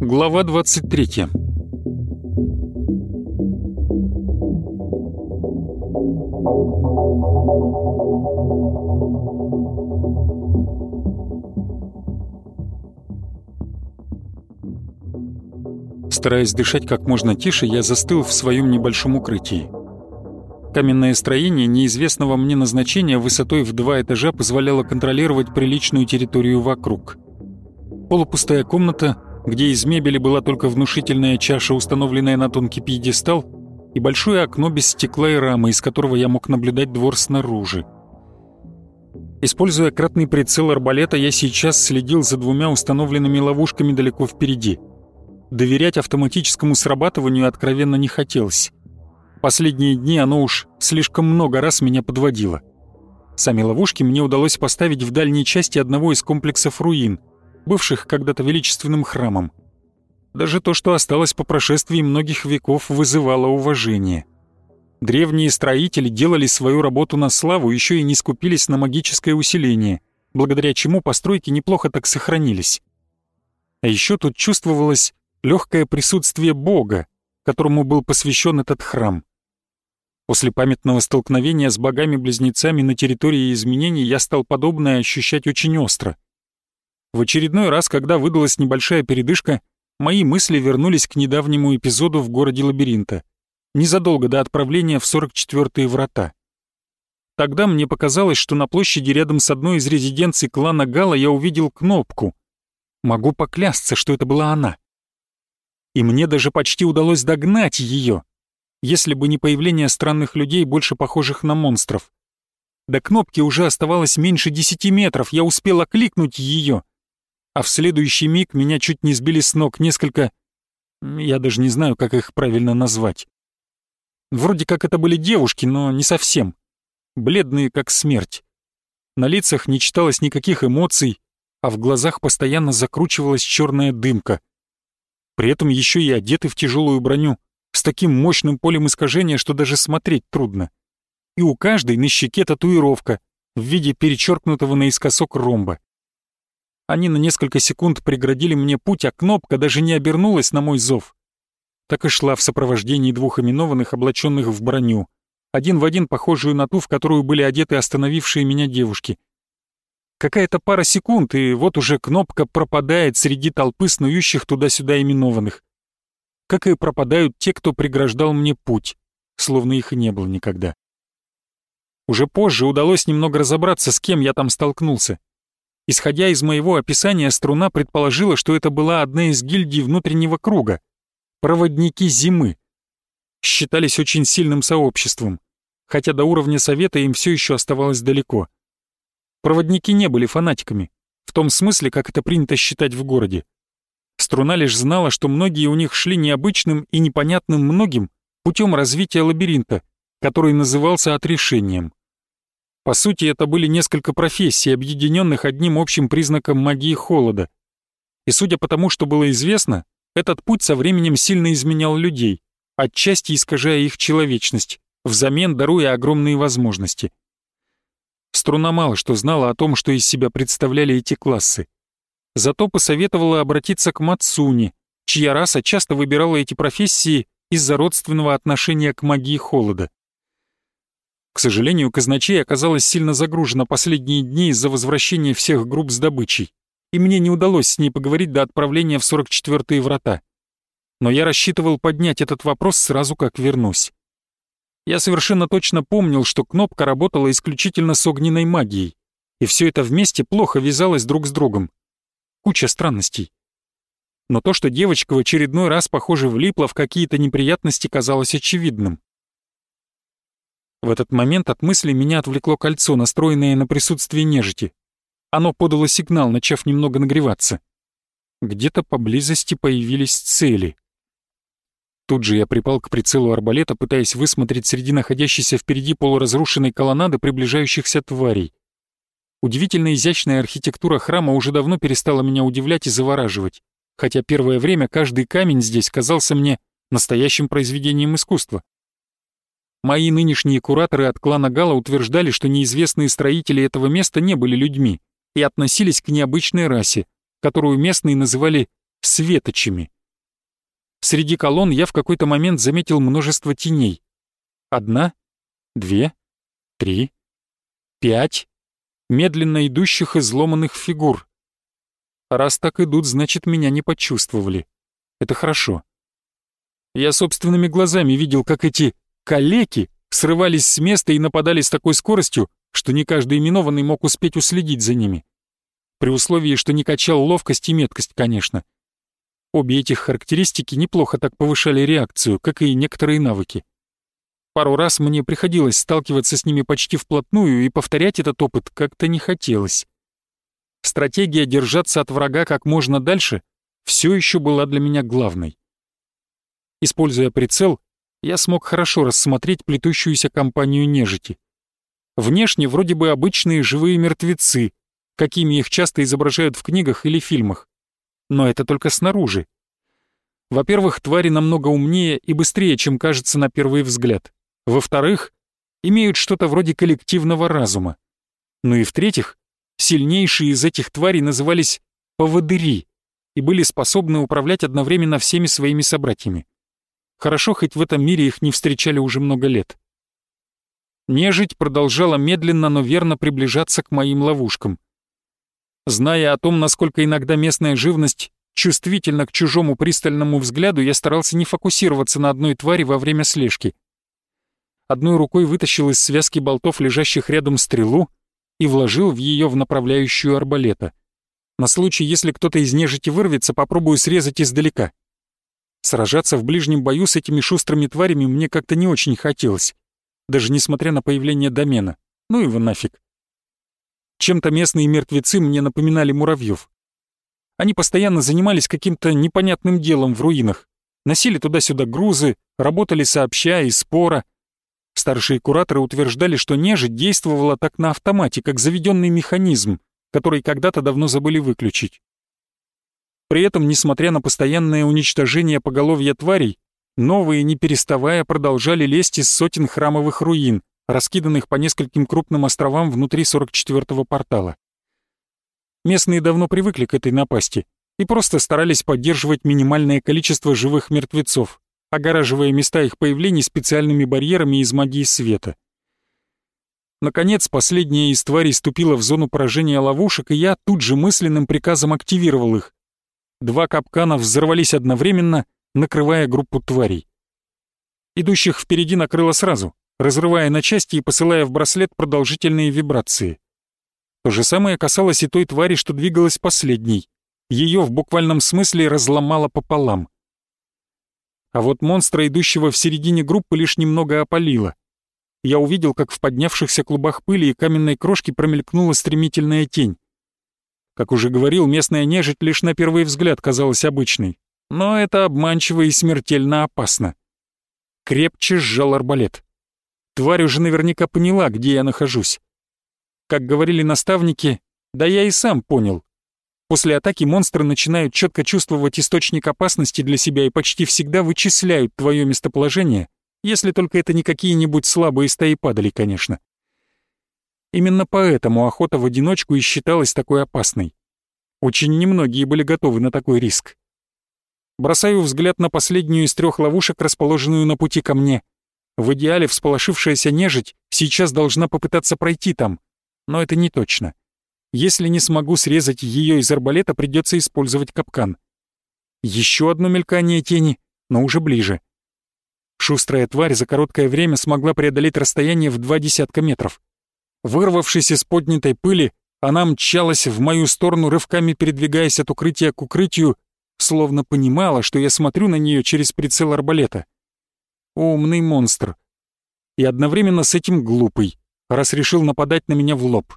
Глава 23 Стараясь дышать как можно тише, я застыл в своем небольшом укрытии. Каменное строение неизвестного мне назначения высотой в два этажа позволяло контролировать приличную территорию вокруг. Полупустая комната, где из мебели была только внушительная чаша, установленная на тонкий пьедестал, и большое окно без стекла и рамы, из которого я мог наблюдать двор снаружи. Используя кратный прицел арбалета, я сейчас следил за двумя установленными ловушками далеко впереди — Доверять автоматическому срабатыванию откровенно не хотелось. Последние дни оно уж слишком много раз меня подводило. Сами ловушки мне удалось поставить в дальней части одного из комплексов руин, бывших когда-то величественным храмом. Даже то, что осталось по прошествии многих веков, вызывало уважение. Древние строители делали свою работу на славу, еще и не скупились на магическое усиление, благодаря чему постройки неплохо так сохранились. А еще тут чувствовалось легкое присутствие Бога, которому был посвящен этот храм. После памятного столкновения с богами-близнецами на территории изменений я стал подобное ощущать очень остро. В очередной раз, когда выдалась небольшая передышка, мои мысли вернулись к недавнему эпизоду в городе Лабиринта, незадолго до отправления в 44-е врата. Тогда мне показалось, что на площади рядом с одной из резиденций клана Гала я увидел кнопку. Могу поклясться, что это была она и мне даже почти удалось догнать ее, если бы не появление странных людей, больше похожих на монстров. До кнопки уже оставалось меньше десяти метров, я успел окликнуть ее, а в следующий миг меня чуть не сбили с ног несколько... Я даже не знаю, как их правильно назвать. Вроде как это были девушки, но не совсем. Бледные, как смерть. На лицах не читалось никаких эмоций, а в глазах постоянно закручивалась черная дымка — при этом еще и одеты в тяжелую броню, с таким мощным полем искажения, что даже смотреть трудно. И у каждой на щеке татуировка в виде перечеркнутого наискосок ромба. Они на несколько секунд преградили мне путь, а кнопка даже не обернулась на мой зов. Так и шла в сопровождении двух именованных, облаченных в броню, один в один похожую на ту, в которую были одеты остановившие меня девушки — Какая-то пара секунд, и вот уже кнопка пропадает среди толпы снующих туда-сюда именованных. Как и пропадают те, кто преграждал мне путь, словно их и не было никогда. Уже позже удалось немного разобраться, с кем я там столкнулся. Исходя из моего описания, струна предположила, что это была одна из гильдий внутреннего круга — проводники зимы. Считались очень сильным сообществом, хотя до уровня совета им все еще оставалось далеко — Проводники не были фанатиками, в том смысле, как это принято считать в городе. Струна лишь знала, что многие у них шли необычным и непонятным многим путем развития лабиринта, который назывался отрешением. По сути, это были несколько профессий, объединенных одним общим признаком магии холода. И судя по тому, что было известно, этот путь со временем сильно изменял людей, отчасти искажая их человечность, взамен даруя огромные возможности. Струна мало что знала о том, что из себя представляли эти классы. Зато посоветовала обратиться к Мацуни, чья раса часто выбирала эти профессии из-за родственного отношения к магии холода. К сожалению, казначей оказалась сильно загружена последние дни из-за возвращения всех групп с добычей, и мне не удалось с ней поговорить до отправления в 44-е врата. Но я рассчитывал поднять этот вопрос сразу, как вернусь. Я совершенно точно помнил, что кнопка работала исключительно с огненной магией, и все это вместе плохо вязалось друг с другом. Куча странностей. Но то, что девочка в очередной раз, похоже, влипла в какие-то неприятности, казалось очевидным. В этот момент от мысли меня отвлекло кольцо, настроенное на присутствие нежити. Оно подало сигнал, начав немного нагреваться. Где-то поблизости появились цели. Тут же я припал к прицелу арбалета, пытаясь высмотреть среди находящейся впереди полуразрушенной колоннады приближающихся тварей. Удивительно изящная архитектура храма уже давно перестала меня удивлять и завораживать, хотя первое время каждый камень здесь казался мне настоящим произведением искусства. Мои нынешние кураторы от клана Гала утверждали, что неизвестные строители этого места не были людьми и относились к необычной расе, которую местные называли «светочами». Среди колонн я в какой-то момент заметил множество теней. Одна, две, три, пять медленно идущих изломанных фигур. Раз так идут, значит, меня не почувствовали. Это хорошо. Я собственными глазами видел, как эти калеки срывались с места и нападали с такой скоростью, что не каждый именованный мог успеть уследить за ними. При условии, что не качал ловкость и меткость, конечно. Обе этих характеристики неплохо так повышали реакцию, как и некоторые навыки. Пару раз мне приходилось сталкиваться с ними почти вплотную, и повторять этот опыт как-то не хотелось. Стратегия держаться от врага как можно дальше все еще была для меня главной. Используя прицел, я смог хорошо рассмотреть плетущуюся компанию нежити. Внешне вроде бы обычные живые мертвецы, какими их часто изображают в книгах или фильмах. Но это только снаружи. Во-первых, твари намного умнее и быстрее, чем кажется на первый взгляд. Во-вторых, имеют что-то вроде коллективного разума. Ну и в-третьих, сильнейшие из этих тварей назывались поводыри и были способны управлять одновременно всеми своими собратьями. Хорошо, хоть в этом мире их не встречали уже много лет. Нежить продолжала медленно, но верно приближаться к моим ловушкам. Зная о том, насколько иногда местная живность чувствительна к чужому пристальному взгляду, я старался не фокусироваться на одной твари во время слежки. Одной рукой вытащил из связки болтов, лежащих рядом, стрелу и вложил в ее в направляющую арбалета. На случай, если кто-то из нежити вырвется, попробую срезать издалека. Сражаться в ближнем бою с этими шустрыми тварями мне как-то не очень хотелось, даже несмотря на появление домена. Ну его нафиг. Чем-то местные мертвецы мне напоминали муравьев. Они постоянно занимались каким-то непонятным делом в руинах, носили туда-сюда грузы, работали сообща и спора. Старшие кураторы утверждали, что нежить действовала так на автомате, как заведенный механизм, который когда-то давно забыли выключить. При этом, несмотря на постоянное уничтожение поголовья тварей, новые, не переставая, продолжали лезть из сотен храмовых руин, раскиданных по нескольким крупным островам внутри 44-го портала. Местные давно привыкли к этой напасти и просто старались поддерживать минимальное количество живых мертвецов, огораживая места их появлений специальными барьерами из магии света. Наконец, последняя из тварей ступила в зону поражения ловушек, и я тут же мысленным приказом активировал их, Два капкана взорвались одновременно, накрывая группу тварей. Идущих впереди накрыло сразу, разрывая на части и посылая в браслет продолжительные вибрации. То же самое касалось и той твари, что двигалась последней. Ее в буквальном смысле разломало пополам. А вот монстра, идущего в середине группы, лишь немного опалило. Я увидел, как в поднявшихся клубах пыли и каменной крошки промелькнула стремительная тень. Как уже говорил, местная нежить лишь на первый взгляд казалась обычной. Но это обманчиво и смертельно опасно. Крепче сжал арбалет. Тварь уже наверняка поняла, где я нахожусь. Как говорили наставники, да я и сам понял. После атаки монстры начинают четко чувствовать источник опасности для себя и почти всегда вычисляют твое местоположение, если только это не какие-нибудь слабые стаи падали, конечно. Именно поэтому охота в одиночку и считалась такой опасной. Очень немногие были готовы на такой риск. Бросаю взгляд на последнюю из трех ловушек, расположенную на пути ко мне. В идеале всполошившаяся нежить сейчас должна попытаться пройти там, но это не точно. Если не смогу срезать ее из арбалета, придется использовать капкан. Еще одно мелькание тени, но уже ближе. Шустрая тварь за короткое время смогла преодолеть расстояние в два десятка метров. Вырвавшись из поднятой пыли, она мчалась в мою сторону, рывками передвигаясь от укрытия к укрытию, словно понимала, что я смотрю на нее через прицел арбалета. Умный монстр. И одновременно с этим глупый, раз решил нападать на меня в лоб.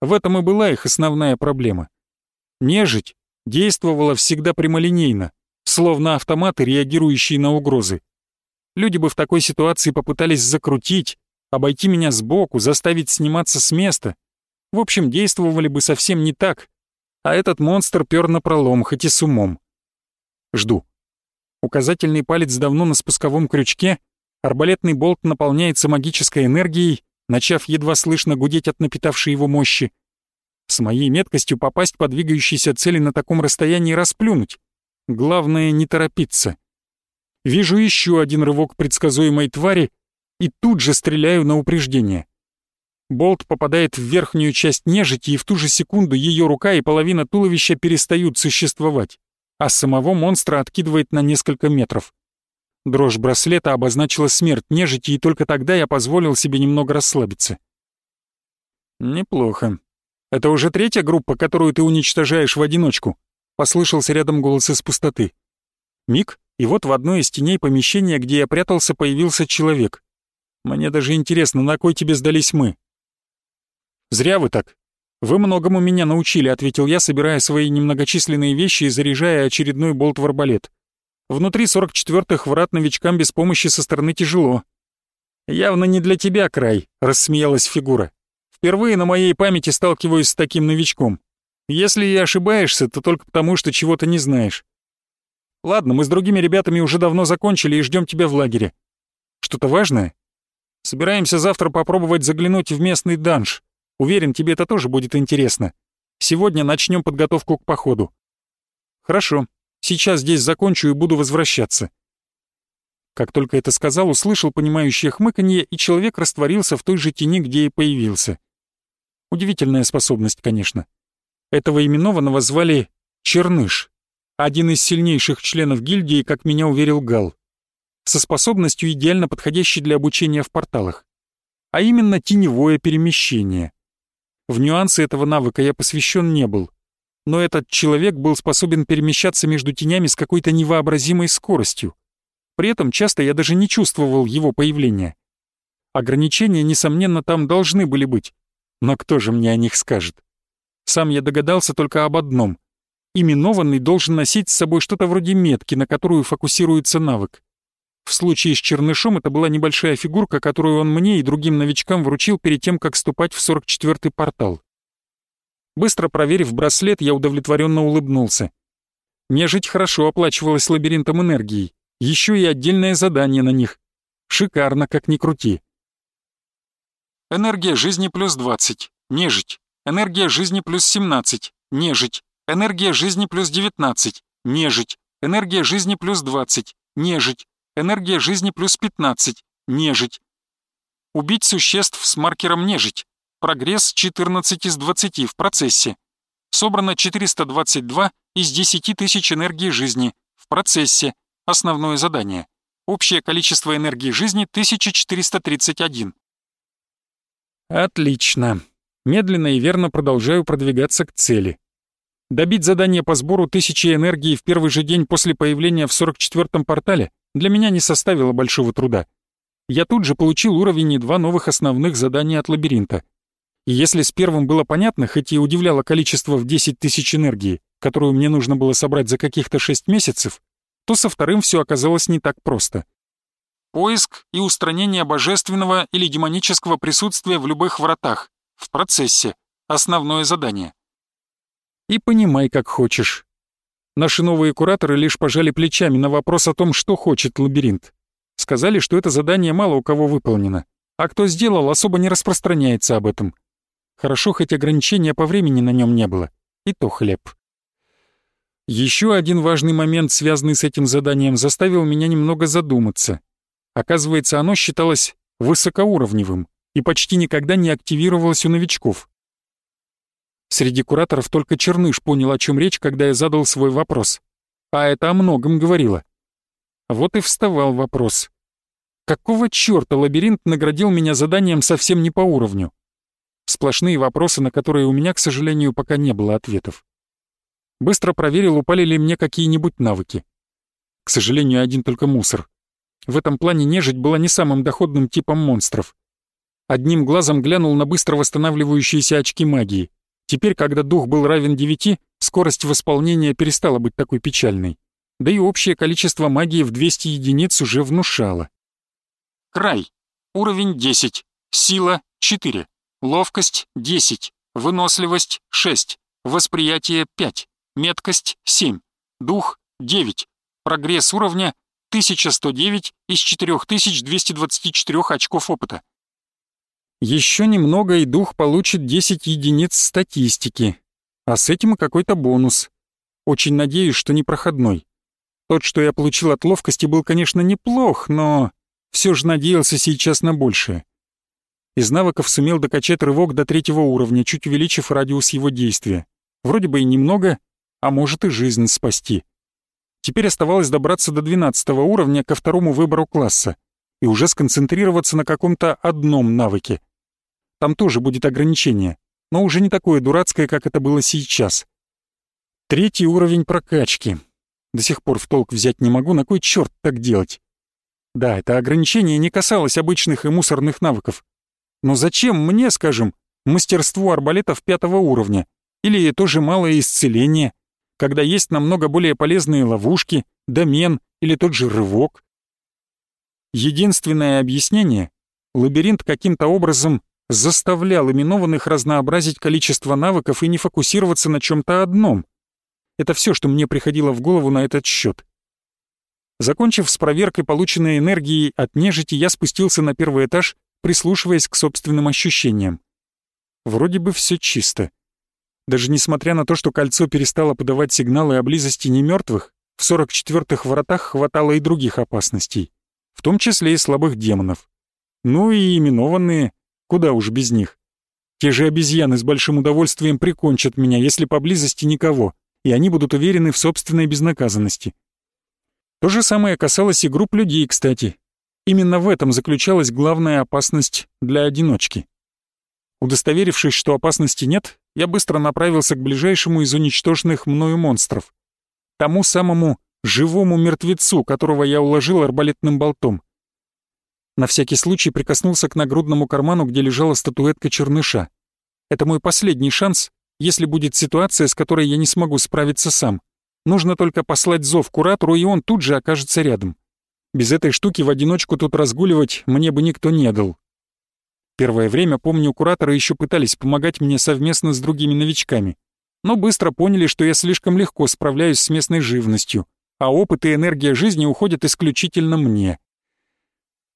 В этом и была их основная проблема. Нежить действовала всегда прямолинейно, словно автоматы, реагирующие на угрозы. Люди бы в такой ситуации попытались закрутить, обойти меня сбоку, заставить сниматься с места. В общем, действовали бы совсем не так, а этот монстр пёр на пролом, хоть и с умом. Жду. Указательный палец давно на спусковом крючке, Арбалетный болт наполняется магической энергией, начав едва слышно гудеть от напитавшей его мощи. С моей меткостью попасть по двигающейся цели на таком расстоянии расплюнуть. Главное не торопиться. Вижу еще один рывок предсказуемой твари и тут же стреляю на упреждение. Болт попадает в верхнюю часть нежити, и в ту же секунду ее рука и половина туловища перестают существовать, а самого монстра откидывает на несколько метров. Дрожь браслета обозначила смерть нежити, и только тогда я позволил себе немного расслабиться. «Неплохо. Это уже третья группа, которую ты уничтожаешь в одиночку?» — послышался рядом голос из пустоты. Миг, и вот в одной из теней помещения, где я прятался, появился человек. Мне даже интересно, на кой тебе сдались мы? «Зря вы так. Вы многому меня научили», — ответил я, собирая свои немногочисленные вещи и заряжая очередной болт в арбалет. «Внутри 44-х врат новичкам без помощи со стороны тяжело». «Явно не для тебя, Край», — рассмеялась фигура. «Впервые на моей памяти сталкиваюсь с таким новичком. Если и ошибаешься, то только потому, что чего-то не знаешь. Ладно, мы с другими ребятами уже давно закончили и ждем тебя в лагере. Что-то важное? Собираемся завтра попробовать заглянуть в местный данж. Уверен, тебе это тоже будет интересно. Сегодня начнем подготовку к походу. Хорошо, сейчас здесь закончу и буду возвращаться. Как только это сказал, услышал понимающее хмыканье, и человек растворился в той же тени, где и появился. Удивительная способность, конечно. Этого именованного звали Черныш, один из сильнейших членов гильдии, как меня уверил Гал, со способностью, идеально подходящей для обучения в порталах, а именно теневое перемещение. В нюансы этого навыка я посвящен не был, но этот человек был способен перемещаться между тенями с какой-то невообразимой скоростью. При этом часто я даже не чувствовал его появления. Ограничения, несомненно, там должны были быть, но кто же мне о них скажет? Сам я догадался только об одном. Именованный должен носить с собой что-то вроде метки, на которую фокусируется навык. В случае с Чернышом это была небольшая фигурка, которую он мне и другим новичкам вручил перед тем, как ступать в 44-й портал. Быстро проверив браслет, я удовлетворенно улыбнулся. Нежить хорошо оплачивалась лабиринтом энергии, еще и отдельное задание на них. Шикарно, как ни крути. Энергия жизни плюс 20, нежить. Энергия жизни плюс 17, нежить. Энергия жизни плюс 19, нежить. Энергия жизни плюс 20, нежить. Энергия жизни плюс 15. Нежить. Убить существ с маркером нежить. Прогресс 14 из 20 в процессе. Собрано 422 из 10 тысяч энергии жизни. В процессе. Основное задание. Общее количество энергии жизни 1431. Отлично. Медленно и верно продолжаю продвигаться к цели. Добить задание по сбору тысячи энергии в первый же день после появления в 44-м портале для меня не составило большого труда. Я тут же получил уровень и два новых основных задания от лабиринта. И если с первым было понятно, хоть и удивляло количество в 10 тысяч энергии, которую мне нужно было собрать за каких-то 6 месяцев, то со вторым все оказалось не так просто. Поиск и устранение божественного или демонического присутствия в любых вратах. В процессе. Основное задание. И понимай, как хочешь. Наши новые кураторы лишь пожали плечами на вопрос о том, что хочет лабиринт. Сказали, что это задание мало у кого выполнено, а кто сделал, особо не распространяется об этом. Хорошо, хоть ограничения по времени на нем не было. И то хлеб. Еще один важный момент, связанный с этим заданием, заставил меня немного задуматься. Оказывается, оно считалось высокоуровневым и почти никогда не активировалось у новичков. Среди кураторов только Черныш понял, о чем речь, когда я задал свой вопрос. А это о многом говорило. Вот и вставал вопрос. Какого чёрта лабиринт наградил меня заданием совсем не по уровню? Сплошные вопросы, на которые у меня, к сожалению, пока не было ответов. Быстро проверил, упали ли мне какие-нибудь навыки. К сожалению, один только мусор. В этом плане нежить была не самым доходным типом монстров. Одним глазом глянул на быстро восстанавливающиеся очки магии. Теперь, когда дух был равен 9, скорость восполнения перестала быть такой печальной. Да и общее количество магии в 200 единиц уже внушало. Край. Уровень 10. Сила 4. Ловкость 10. Выносливость 6. Восприятие 5. Меткость 7. Дух 9. Прогресс уровня 1109 из 4224 очков опыта. Еще немного, и дух получит 10 единиц статистики. А с этим и какой-то бонус. Очень надеюсь, что непроходной. Тот, что я получил от ловкости, был, конечно, неплох, но все же надеялся сейчас на большее. Из навыков сумел докачать рывок до третьего уровня, чуть увеличив радиус его действия. Вроде бы и немного, а может и жизнь спасти. Теперь оставалось добраться до 12 уровня ко второму выбору класса и уже сконцентрироваться на каком-то одном навыке. Там тоже будет ограничение, но уже не такое дурацкое, как это было сейчас. Третий уровень прокачки. До сих пор в толк взять не могу, на кой черт так делать? Да, это ограничение не касалось обычных и мусорных навыков. Но зачем мне, скажем, мастерство арбалетов пятого уровня? Или тоже малое исцеление, когда есть намного более полезные ловушки, домен или тот же рывок? Единственное объяснение — лабиринт каким-то образом заставлял именованных разнообразить количество навыков и не фокусироваться на чем-то одном. Это все, что мне приходило в голову на этот счет. Закончив с проверкой полученной энергии от нежити, я спустился на первый этаж, прислушиваясь к собственным ощущениям. Вроде бы все чисто. Даже несмотря на то, что кольцо перестало подавать сигналы о близости немертвых, в 44-х вратах хватало и других опасностей, в том числе и слабых демонов. Ну и именованные, куда уж без них. Те же обезьяны с большим удовольствием прикончат меня, если поблизости никого, и они будут уверены в собственной безнаказанности. То же самое касалось и групп людей, кстати. Именно в этом заключалась главная опасность для одиночки. Удостоверившись, что опасности нет, я быстро направился к ближайшему из уничтоженных мною монстров. Тому самому живому мертвецу, которого я уложил арбалетным болтом. На всякий случай прикоснулся к нагрудному карману, где лежала статуэтка черныша. Это мой последний шанс, если будет ситуация, с которой я не смогу справиться сам. Нужно только послать зов куратору, и он тут же окажется рядом. Без этой штуки в одиночку тут разгуливать мне бы никто не дал. Первое время, помню, кураторы еще пытались помогать мне совместно с другими новичками, но быстро поняли, что я слишком легко справляюсь с местной живностью, а опыт и энергия жизни уходят исключительно мне.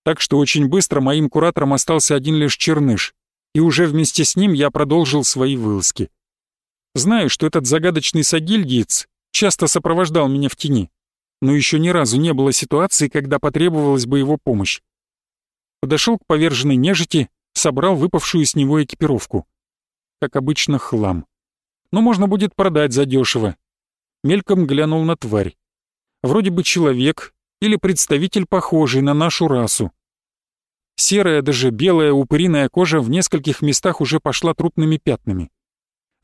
Так что очень быстро моим куратором остался один лишь Черныш, и уже вместе с ним я продолжил свои вылазки. Знаю, что этот загадочный сагильдиец часто сопровождал меня в тени, но еще ни разу не было ситуации, когда потребовалась бы его помощь. Подошел к поверженной нежити, собрал выпавшую с него экипировку. Как обычно, хлам. Но можно будет продать задешево. Мельком глянул на тварь. Вроде бы человек или представитель похожий на нашу расу. Серая, даже белая упыриная кожа в нескольких местах уже пошла трупными пятнами.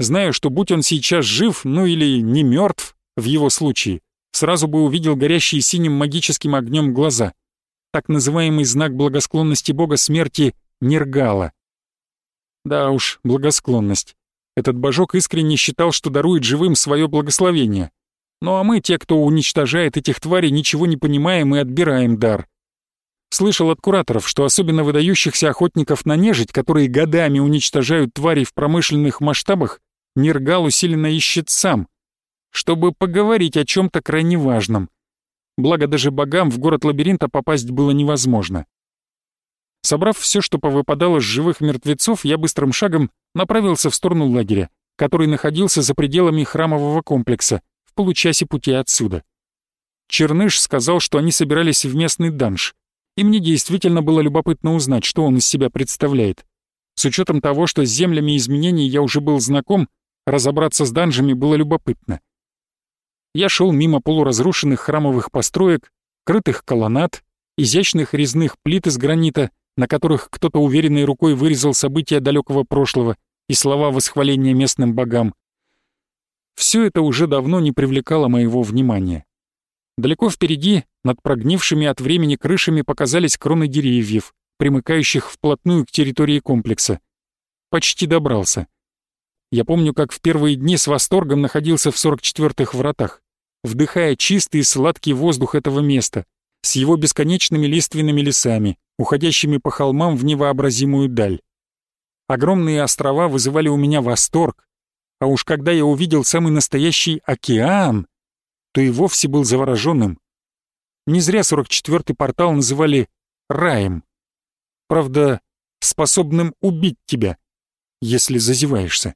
Знаю, что будь он сейчас жив, ну или не мертв, в его случае, сразу бы увидел горящие синим магическим огнем глаза. Так называемый знак благосклонности бога смерти Нергала. Да уж, благосклонность. Этот божок искренне считал, что дарует живым свое благословение. Ну а мы, те, кто уничтожает этих тварей, ничего не понимаем и отбираем дар. Слышал от кураторов, что особенно выдающихся охотников на нежить, которые годами уничтожают тварей в промышленных масштабах, Нергал усиленно ищет сам, чтобы поговорить о чем то крайне важном. Благо даже богам в город лабиринта попасть было невозможно. Собрав все, что повыпадало с живых мертвецов, я быстрым шагом направился в сторону лагеря, который находился за пределами храмового комплекса, в получасе пути отсюда. Черныш сказал, что они собирались в местный данж, и мне действительно было любопытно узнать, что он из себя представляет. С учетом того, что с землями изменений я уже был знаком, разобраться с данжами было любопытно. Я шел мимо полуразрушенных храмовых построек, крытых колоннад, изящных резных плит из гранита, на которых кто-то уверенной рукой вырезал события далекого прошлого и слова восхваления местным богам. Все это уже давно не привлекало моего внимания. Далеко впереди, над прогнившими от времени крышами, показались кроны деревьев, примыкающих вплотную к территории комплекса. Почти добрался. Я помню, как в первые дни с восторгом находился в 44-х вратах, вдыхая чистый и сладкий воздух этого места, с его бесконечными лиственными лесами, уходящими по холмам в невообразимую даль. Огромные острова вызывали у меня восторг, а уж когда я увидел самый настоящий океан, то и вовсе был завороженным. Не зря 44-й портал называли раем. Правда, способным убить тебя, если зазеваешься.